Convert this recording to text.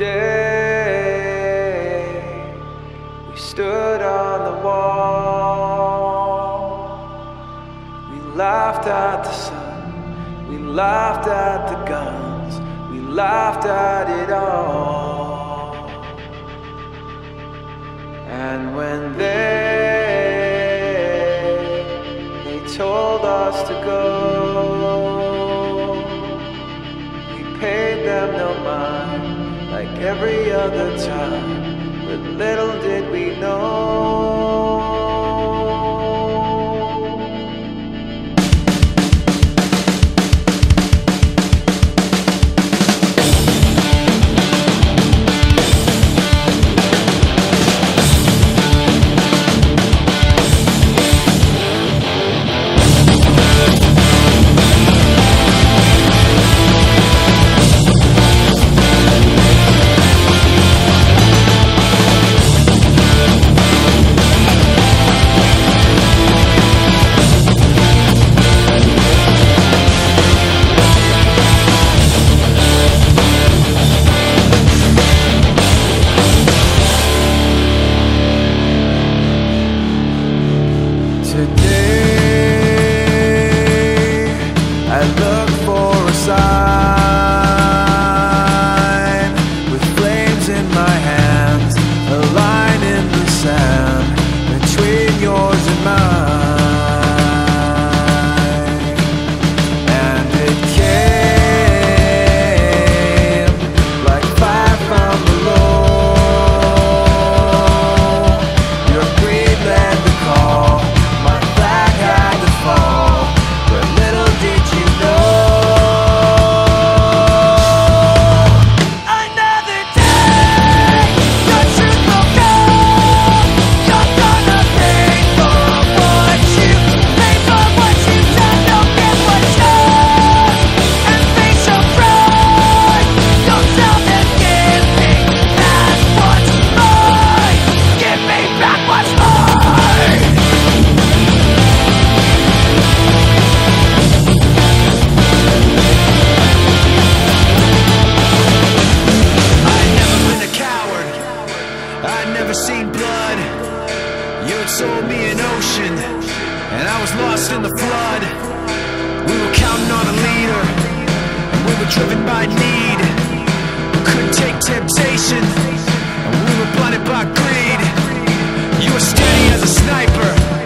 Today we stood on the wall. We laughed at the laughed at the guns, we laughed at it all. And when they they told us to go, we paid them no mind like every other time. But little did we know. Never seen blood. You had sold me an ocean, and I was lost in the flood. We were counting on a leader, and we were driven by need. We couldn't take temptation, and we were blinded by greed. You were steady as a sniper,